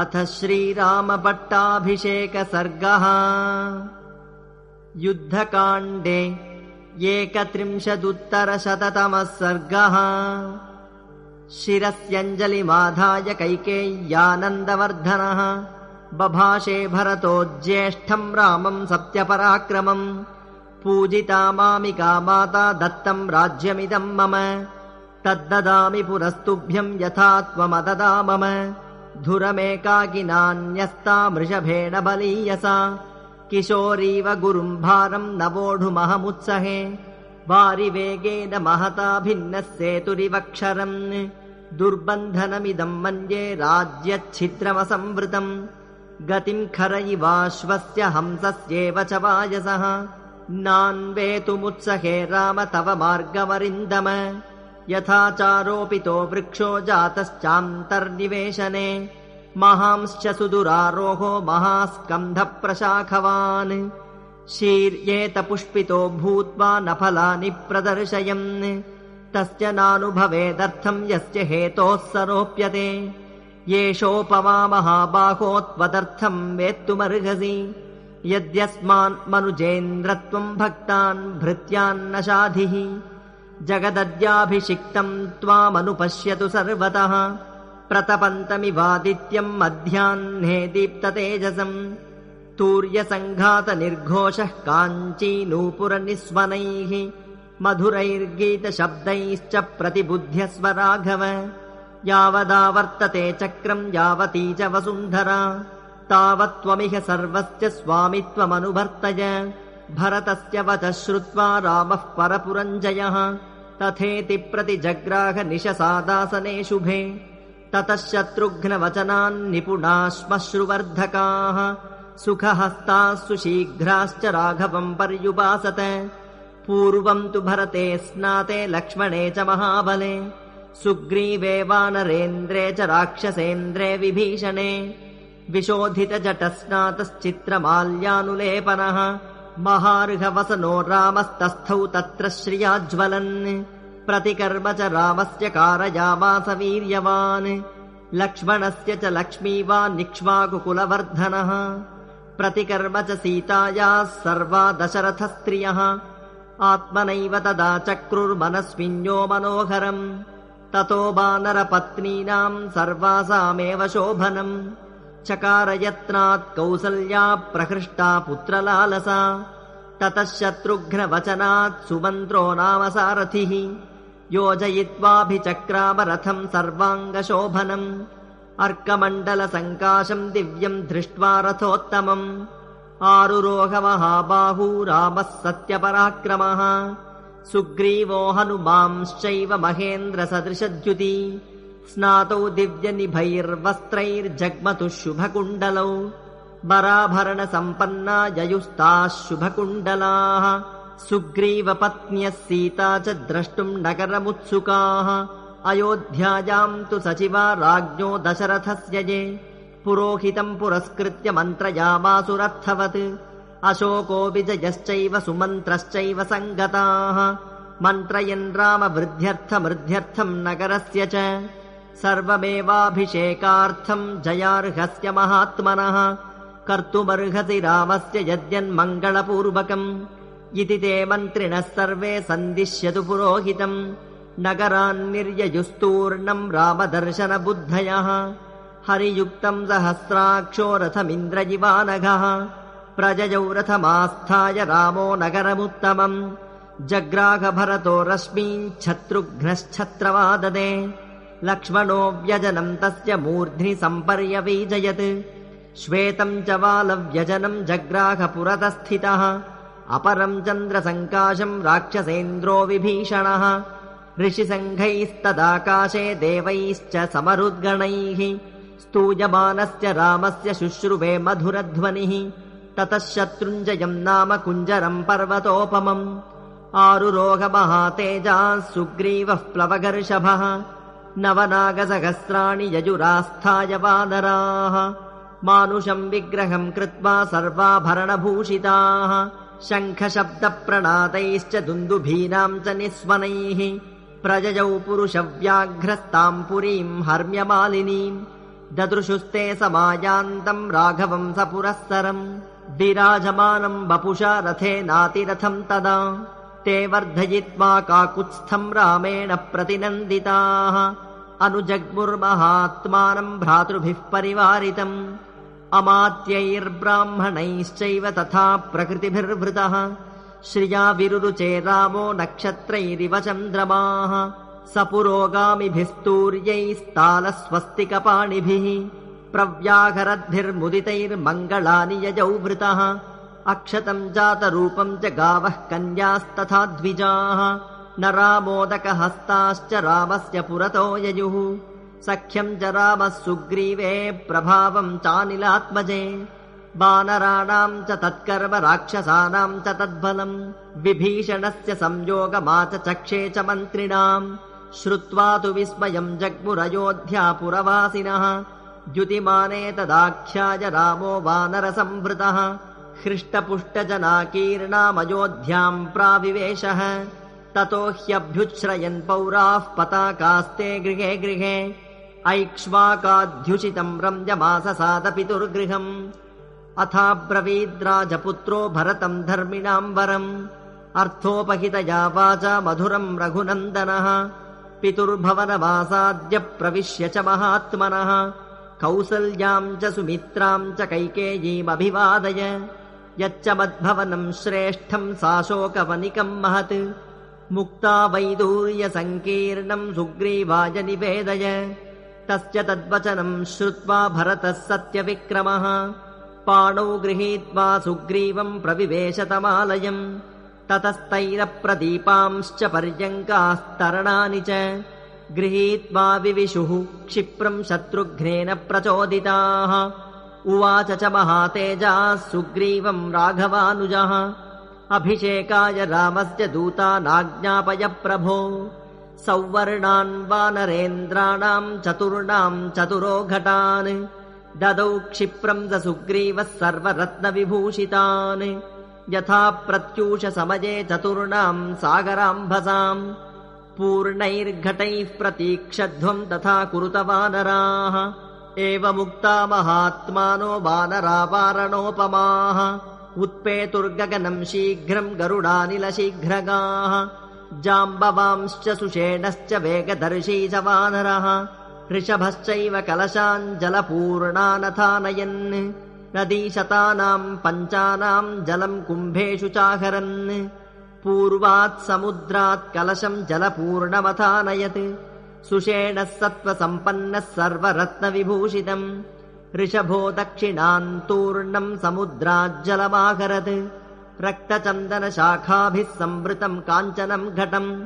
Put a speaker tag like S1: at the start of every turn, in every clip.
S1: अथ श्रीरामपट्टाभिषेकसर्गः युद्धकाण्डे एकत्रिंशदुत्तरशततमः सर्गः शिरस्यञ्जलिमाधाय कैकेय्यानन्दवर्धनः बभाषे भरतो ज्येष्ठम् रामम् सत्यपराक्रमम् पूजिता मामिका माता दत्तम् राज्यमिदम् मम तद्ददामि पुरस्तुभ्यम् यथा त्वमददा मम धुरमेकाकिनान्यस्ता मृषभेण बलीयसा। किशोरीव गुरुम् भारम् न वोढुमहमुत्सहे वारिवेगेन महता भिन्नः सेतुरिवक्षरम्। दुर्बन्धनमिदम् मन्ये राज्यच्छिद्रमसंवृतम्। गतिम् खरयिवाश्वस्य हंसस्येव च वायसः। नान्वेतुमुत्सहे राम तव मार्गमरिन्दम यथा चारोपितो वृक्षो जातश्चान्तर्निवेशने। महांश्च सुदुरारोहो महास्कन्धप्रशाखवान्। शीर्येत पुष्पितो भूत्वा न फलानि प्रदर्शयन्। तस्य नानुभवेदर्थम् यस्य हेतोः सरोप्यते। येषोपमा महाबाहो त्वदर्थम् वेत्तुमर्हसि। यद्यस्मान् मनुजेन्द्रत्वम् भक्तान् भृत्यान्न शाधिः जगदद्याभिषिक्तम् त्वामनुपश्यतु सर्वतः। प्रतपन्तमिवादित्यम् मध्याह्ने दीप्ततेजसम्। तूर्यसङ्घातनिर्घोषः काञ्ची नूपुरनिस्वनैः मधुरैर्गीतशब्दैश्च प्रतिबुध्यस्व राघव यावदावर्तते चक्रम् यावती च वसुन्धरा। तावत्त्वमिह सर्वस्य स्वामित्वमनुवर्तय। भरतस्य वचः श्रुत्वा रामः परपुरञ्जयः तथेति प्रतिजग्राह निशसादासने शुभे। ततः शत्रुघ्नवचनान्निपुणाश्मश्रुवर्धकाः सुखहस्ताः सुशीघ्राश्च राघवम् पर्युपासत। पूर्वम् तु भरते स्नाते लक्ष्मणे च महाबले। सुग्रीवे वानरेन्द्रे च राक्षसेन्द्रे विभीषणे। विशोधितजटस्नातश्चित्रमाल्यानुलेपनः महार्घवसनो रामस्तस्थौ तत्र श्रियाज्वलन्। प्रतिकर्म च रामस्य कारयामास वीर्यवान् लक्ष्मणस्य च लक्ष्मीवान्निक्ष्वाकुकुलवर्धनः प्रतिकर्म च सीतायाः सर्वा दशरथस्त्रियः। आत्मनैव तदा चक्रुर्मनस्विन्यो मनोहरम्। ततो वानरपत्नीनाम् सर्वासामेव शोभनम् चकारयत्नात् कौसल्या प्रहृष्टा पुत्रलालसा। ततः शत्रुघ्नवचनात् सुमन्त्रो नाम सारथिः। योजयित्वाभिचक्रामरथम् सर्वाङ्गशोभनम्। अर्कमण्डलसङ्काशम् दिव्यम् दृष्ट्वा रथोत्तमम्। आरुरोहमहाबाहू रामः सत्यपराक्रमः। सुग्रीवो हनुमांश्चैव महेन्द्रसदृशद्युति स्नातौ दिव्यनिभैर्वस्त्रैर्जग्मतुः शुभकुण्डलौ। वराभरणसम्पन्ना ययुस्ताः शुभकुण्डलाः। सुग्रीवपत्न्यः सीता च द्रष्टुम् नगरमुत्सुकाः। अयोध्यायाम् तु सचिवा राज्ञो दशरथस्य ये। पुरोहितम् पुरस्कृत्य मन्त्रयामासुरर्थवत्। अशोको विजयश्चैव सुमन्त्रश्चैव सङ्गताः। मन्त्रयन् रामवृद्ध्यर्थमृद्ध्यर्थम् नगरस्य च सर्वमेवाभिषेकार्थम् जयार्हस्य महात्मनः कर्तुमर्हसि रामस्य यद्यन्मङ्गलपूर्वकम्। इति ते मन्त्रिणः सर्वे सन्दिश्यतु पुरोहितम्। नगरान्निर्ययुस्तूर्णम् रामदर्शनबुद्धयः। हरियुक्तम् सहस्राक्षो रथमिन्द्रजिवानघः। प्रजयौ रथमास्थाय रामो नगरमुत्तमम्। जग्राघभरतो रश्मीच्छत्रुघ्नश्छत्रवाददे लक्ष्मणो व्यजनम् तस्य मूर्ध्नि सम्पर्यवीजयत्। श्वेतम् च बालव्यजनम् जग्राघपुरतस्थितः अपरम् चन्द्रसङ्काशम् राक्षसेन्द्रो विभीषणः। ऋषिसङ्घैस्तदाकाशे देवैश्च समरुद्गणैः। स्तूयमानस्य रामस्य शुश्रुवे मधुरध्वनिः। ततः शत्रुञ्जयम् नाम कुञ्जरम् पर्वतोपमम्। आरुरोगमहातेजाः सुग्रीवः प्लवगर्षभः नवनागसहस्राणि यजुरास्थाय वानराः। मानुषम् विग्रहम् कृत्वा सर्वाभरणभूषिताः। शङ्खशब्दप्रणादैश्च दुन्दुभीनाम् च निःस्वनैः। प्रजजौ पुरुषव्याघ्रस्ताम् पुरीम् हर्म्यमालिनीम्। ददृशुस्ते समायान्तम् राघवम् स पुरःसरम् विराजमानम् वपुषा रथेनातिरथम् तदा ते वर्धयित्वा काकुत्स्थम् रामेण प्रतिनन्दिताः। अनुजग्मुर्महात्मानम् भ्रातृभिः परिवारितम्। अमात्यैर्ब्राह्मणैश्चैव तथा प्रकृतिभिर्वृतः। श्रिया विरुरुचे रामो नक्षत्रैरिव चन्द्रमाः। स पुरोगामिभिस्तूर्यैस्तालस्वस्तिकपाणिभिः प्रव्याघरद्भिर्मुदितैर्मङ्गलानि यजौ वृतः अक्षतम् जातरूपम् च गावः कन्यास्तथा द्विजाः। न रामोदकहस्ताश्च रामस्य पुरतो ययुः सख्यम् च रामः सुग्रीवे प्रभावम् चानिलात्मजे। वानराणाम् च तत्कर्म राक्षसानाम् च तद्बलम्। विभीषणस्य संयोगमा च चक्षे च मन्त्रिणाम्। श्रुत्वा तु विस्मयम् जग्मुरयोध्यापुरवासिनः। द्युतिमाने तदाख्याय रामो वानरसंवृतः हृष्टपुष्टजनाकीर्णामयोध्याम् प्राविवेशः। ततो ह्यभ्युच्छ्रयन् पौराः पताकास्ते गृहे गृहे। ऐक्ष्वाकाध्युषितम् रम्यमाससादपितुर्गृहम्। अथाब्रवीद्राजपुत्रो भरतम् धर्मिणाम् वरम् अर्थोपहितया वाचा मधुरम् रघुनन्दनः। पितुर्भवनवासाद्य प्रविश्य च महात्मनः। कौसल्याम् च सुमित्राम् च कैकेयीमभिवादय यच्च मद्भवनम् श्रेष्ठम् साशोकवनिकम् महत्। मुक्ता वैदूर्यसङ्कीर्णम् सुग्रीवाय निवेदय। तस्य तद्वचनम् श्रुत्वा भरतः सत्यविक्रमः। पाणौ गृहीत्वा सुग्रीवम् प्रविवेशतमालयम् ततस्तैरप्रदीपांश्च पर्यङ्कास्तरणानि च। गृहीत्वा विविशुः क्षिप्रम् शत्रुघ्नेन प्रचोदिताः उवाच च महातेजाः सुग्रीवम् राघवानुजः। अभिषेकाय रामस्य दूतानाज्ञापय प्रभो। सौवर्णान् वानरेन्द्राणाम् चतुर्णाम् चतुरो घटान् ददौ क्षिप्रम् स सुग्रीवः सर्वरत्नविभूषितान्। यथा प्रत्यूष समये चतुर्णाम् सागराम्भसाम्। पूर्णैर्घटैः प्रतीक्षध्वम् तथा कुरुत वानराः एवमुक्ता महात्मानो वानरावारणोपमाः उत्पेतुर्गगनम् शीघ्रम् गरुडानिलशीघ्रगाः जाम्बवांश्च सुषेणश्च वेगदर्शी च वानरः ऋषभश्चैव कलशाञ्जलपूर्णानथानयन् नदीशतानाम् पञ्चानाम् जलम् कुम्भेषु चाहरन् पूर्वात् समुद्रात् कलशम् जलपूर्णमथानयत् सुषेणः सत्त्वसम्पन्नः सर्वरत्नविभूषितम्। ऋषभो दक्षिणान्तूर्णम् समुद्राज्जलमाकरत् रक्तचन्दनशाखाभिः संवृतम् काञ्चनम् घटम्।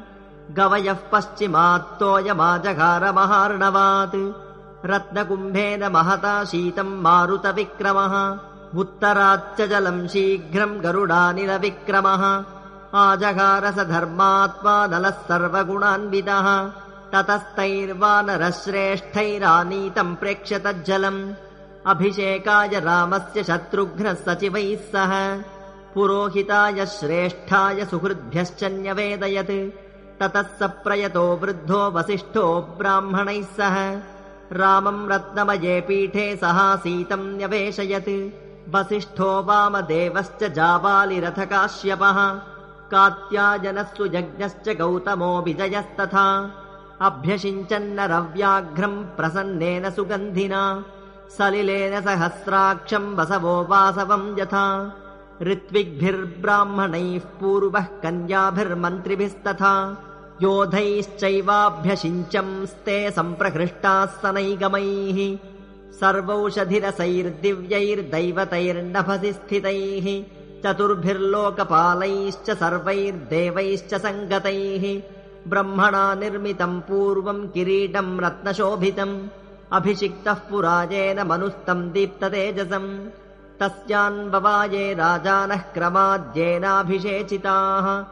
S1: गवयः पश्चिमात्तोयमाजघारमहार्णवात्। रत्नकुम्भेन महता शीतम् मारुतविक्रमः। उत्तराच्च जलम् शीघ्रम् गरुडानिलविक्रमः। आजघारस धर्मात्मा नलः सर्वगुणान्वितः ततस्तैर्वानरश्रेष्ठैरानीतम् प्रेक्ष्य तज्जलम्। अभिषेकाय रामस्य शत्रुघ्नः सचिवैः सह। पुरोहिताय श्रेष्ठाय सुहृद्भ्यश्च न्यवेदयत् ततः स प्रयतो वृद्धो वसिष्ठो ब्राह्मणैः सह। रामम् रत्नमये पीठे सहासीतम् न्यवेशयत्। वसिष्ठो वामदेवश्च जाबालिरथकाश्यपः कात्यायनः सुयज्ञश्च गौतमो विजयस्तथा अभ्यषिञ्चन्नरव्याघ्रम् प्रसन्नेन सुगन्धिना सलिलेन सहस्राक्षम् वसवो वासवम् यथा। ऋत्विग्भिर्ब्राह्मणैः पूर्वः कन्याभिर्मन्त्रिभिस्तथा योधैश्चैवाभ्यषिञ्चंस्ते सम्प्रहृष्टाः सनैगमैः सर्वौषधिरसैर्दिव्यैर्दैवतैर्नभसि स्थितैः चतुर्भिर्लोकपालैश्च सर्वैर्देवैश्च सङ्गतैः ब्रह्मणा निर्मितम् पूर्वम् किरीटम् रत्नशोभितम् अभिषिक्तः पुराजेन मनुस्तम् दीप्ततेजसम्। तस्यान्ववाये राजानः क्रमाद्येनाभिषेचिताः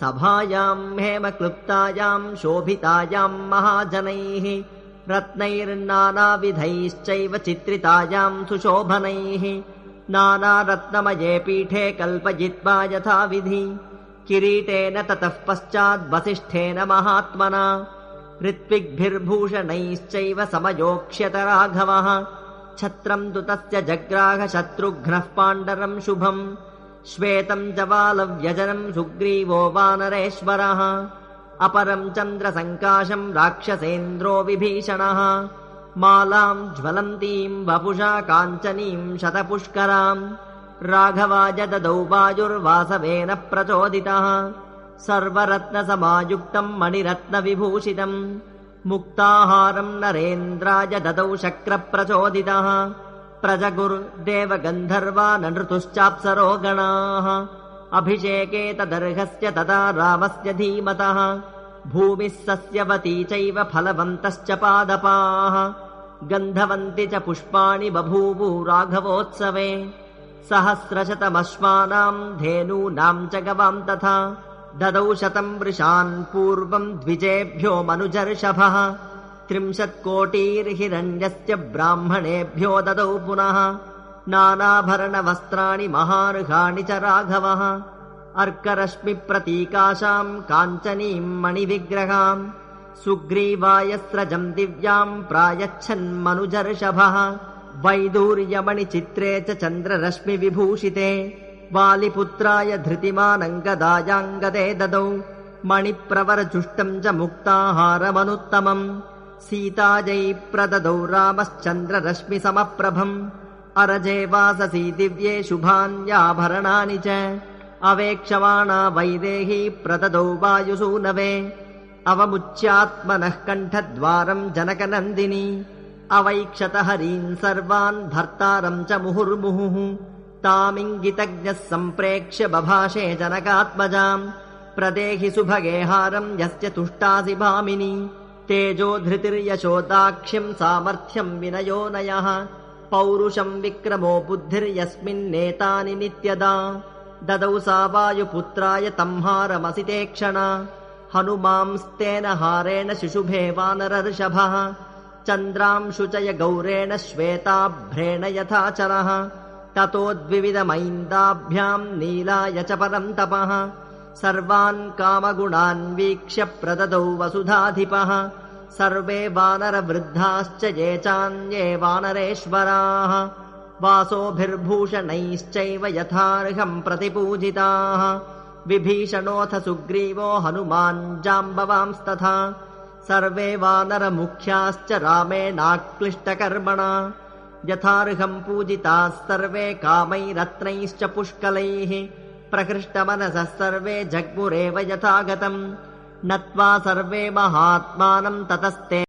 S1: सभायाम् हेमक्लुप्तायाम् शोभितायाम् महाजनैः। रत्नैर्नानाविधैश्चैव चित्रितायाम् सुशोभनैः। नानारत्नमये पीठे कल्पयित्वा यथाविधि किरीटेन ततः पश्चाद्वसिष्ठेन महात्मना। ऋत्विग्भिर्भूषणैश्चैव समयोक्ष्यत राघवः छत्रम् तु तस्य जग्राह शत्रुघ्नः पाण्डरम् शुभम् श्वेतम् जवालव्यजनम् सुग्रीवो वानरेश्वरः। अपरम् चन्द्रसङ्काशम् राक्षसेन्द्रो विभीषणः। मालाम् ज्वलन्तीम् वपुषा काञ्चनीम् शतपुष्कराम् राघवाय ददौ वायुर्वासवेन प्रचोदितः। सर्वरत्नसमायुक्तम् मणिरत्नविभूषितम्। मुक्ताहारम् नरेन्द्राय ददौ शक्रप्रचोदितः। न नृतुश्चाप्सरो गणाः अभिषेके तदर्हस्य तदा रामस्य धीमतः। भूमिः सस्यवती चैव फलवन्तश्च पादपाः। गन्धवन्ति च पुष्पाणि बभूवु राघवोत्सवे सहस्रशतमश्वानाम् धेनूनाम् च गवाम् तथा ददौ शतम् वृषान् पूर्वम् द्विजेभ्यो मनुजर्षभः। त्रिंशत्कोटीर्हिरण्यस्य ब्राह्मणेभ्यो ददौ पुनः नानाभरणवस्त्राणि महार्हाणि च राघवः। अर्करश्मिप्रतीकाशाम् काञ्चनीम् मणिविग्रहाम् सुग्रीवायस्रजम् दिव्याम् प्रायच्छन्मनुजर्षभः वैदूर्यमणिचित्रे च चन्द्ररश्मिविभूषिते वालिपुत्राय धृतिमानङ्गदायाङ्गदे ददौ मणिप्रवरजुष्टम् च मुक्ताहारमनुत्तमम् सीताजै प्रददौ रामश्चन्द्ररश्मिसमप्रभम् अरजे वाससी दिव्ये शुभान्याभरणानि च अवेक्षमाणा वैदेही प्रददौ वायुसूनवे अवमुच्यात्मनः कण्ठद्वारम् जनकनन्दिनी अवैक्षत हरीन् सर्वान् भर्तारम् च मुहुर्मुहुः। तामिङ्गितज्ञः सम्प्रेक्ष्य बभाषे जनकात्मजाम्। प्रदेहि सुभगे हारम् यस्य तुष्टासि भामिनी। तेजो धृतिर्यशोदाक्ष्यम् सामर्थ्यम् विनयो नयः। पौरुषम् विक्रमो बुद्धिर्यस्मिन्नेतानि नित्यदा। ददौ सा वायुपुत्राय तम्हारमसिते क्षणा हनुमांस्तेन हारेण शिशुभे वानरर्षभः चन्द्रांशुचय गौरेण श्वेताभ्रेण यथाचरः ततो द्विविधमैन्दाभ्याम् नीलाय च परम् तपः। सर्वान् कामगुणान् वीक्ष्य प्रददौ वसुधाधिपः। सर्वे वानरवृद्धाश्च ये चान्ये वानरेश्वराः। वासोभिर्भूषणैश्चैव यथार्हम् प्रतिपूजिताः। विभीषणोऽथ सुग्रीवो हनुमान् जाम्बवांस्तथा सर्वे वानरमुख्याश्च रामेणाक्लिष्टकर्मणा। यथार्हम् पूजिताः सर्वे कामैरत्नैश्च पुष्कलैः। प्रकृष्टमनसः सर्वे जग्मुरेव यथागतम्। नत्वा सर्वे महात्मानम् ततस्ते